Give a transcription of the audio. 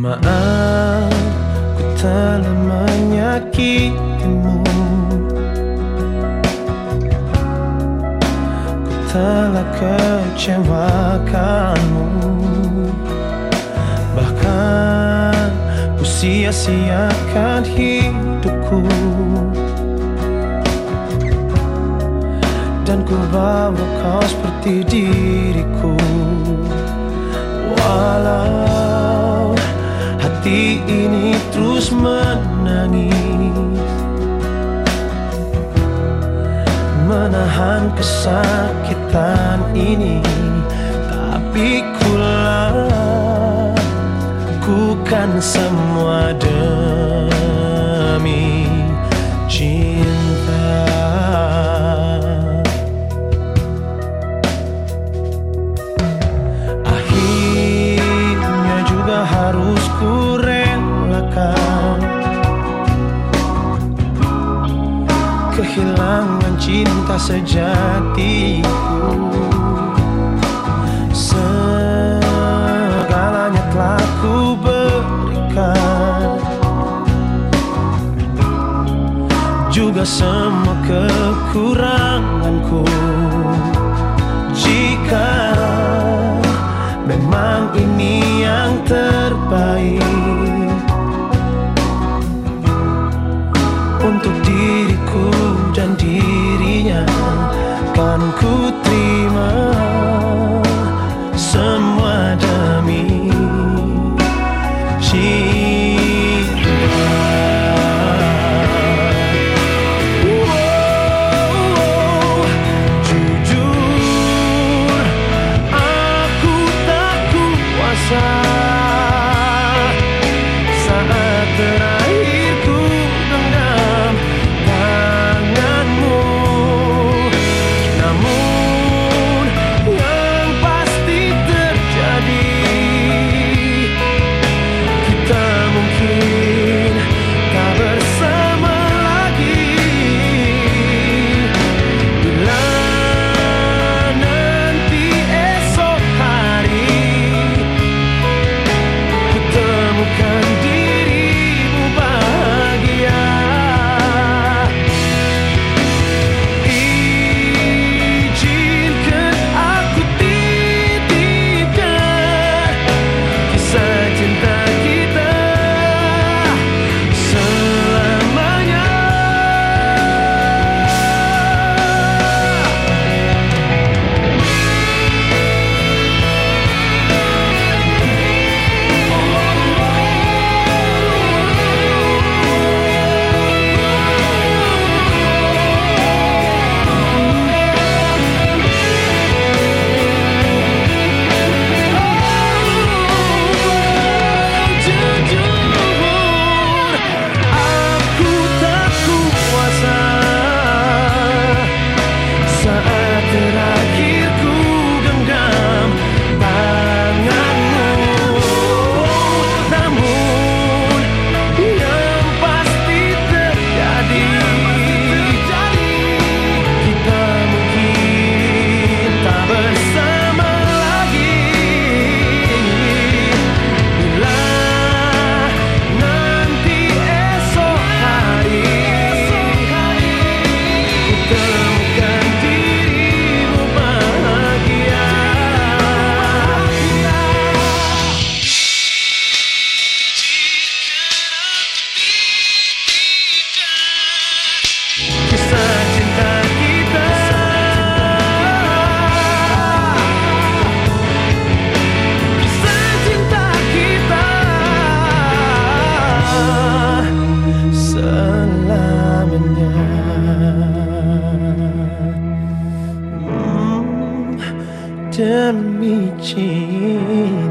Maaf, ku telah menyakitimu. Ku telah kecewakanmu. Bahkan ku sia-siakan hidupku. Dan ku bawa kau seperti diriku. Walau hati ini terus menangis. Menahan kesakitan ini Tapi ku lakukan semua Kehilangan cinta sejatiku. Segalanya telah ku berikan. Juga semua kekuranganku. Jika memang ini yang terbaik Kan ku 记忆